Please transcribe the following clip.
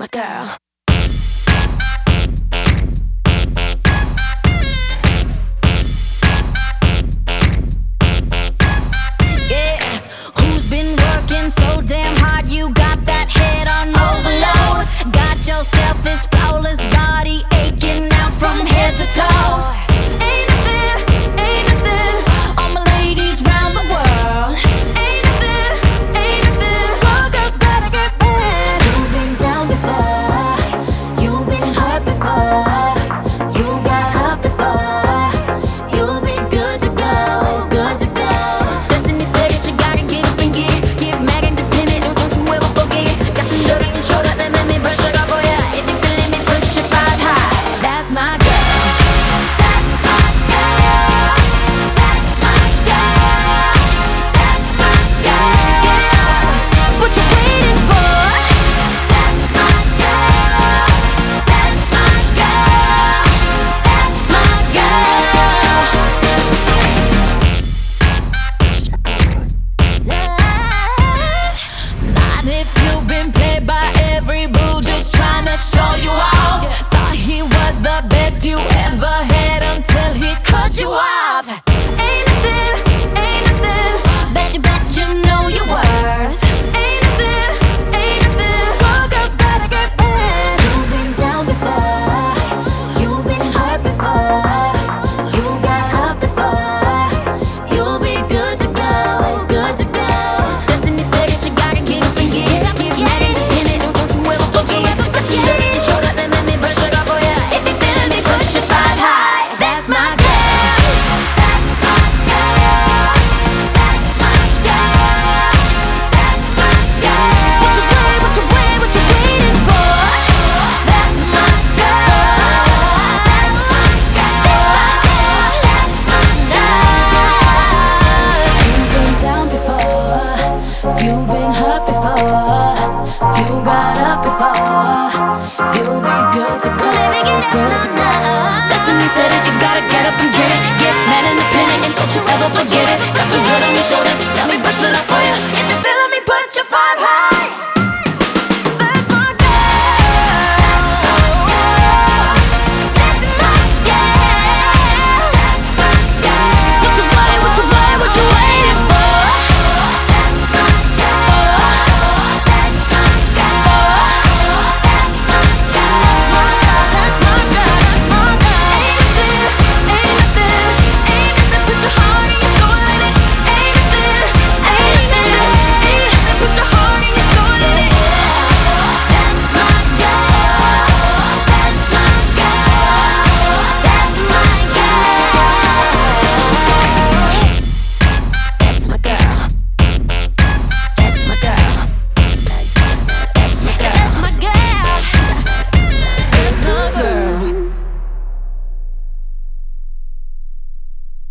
my girl. Yeah, who's been working so damn hard you up before. You got up before. You'll be good to go. Baby, get up, to go. Destiny said that you gotta get up and get it. Get mad and independent, and don't you ever forget it. Got the good on your shoulder.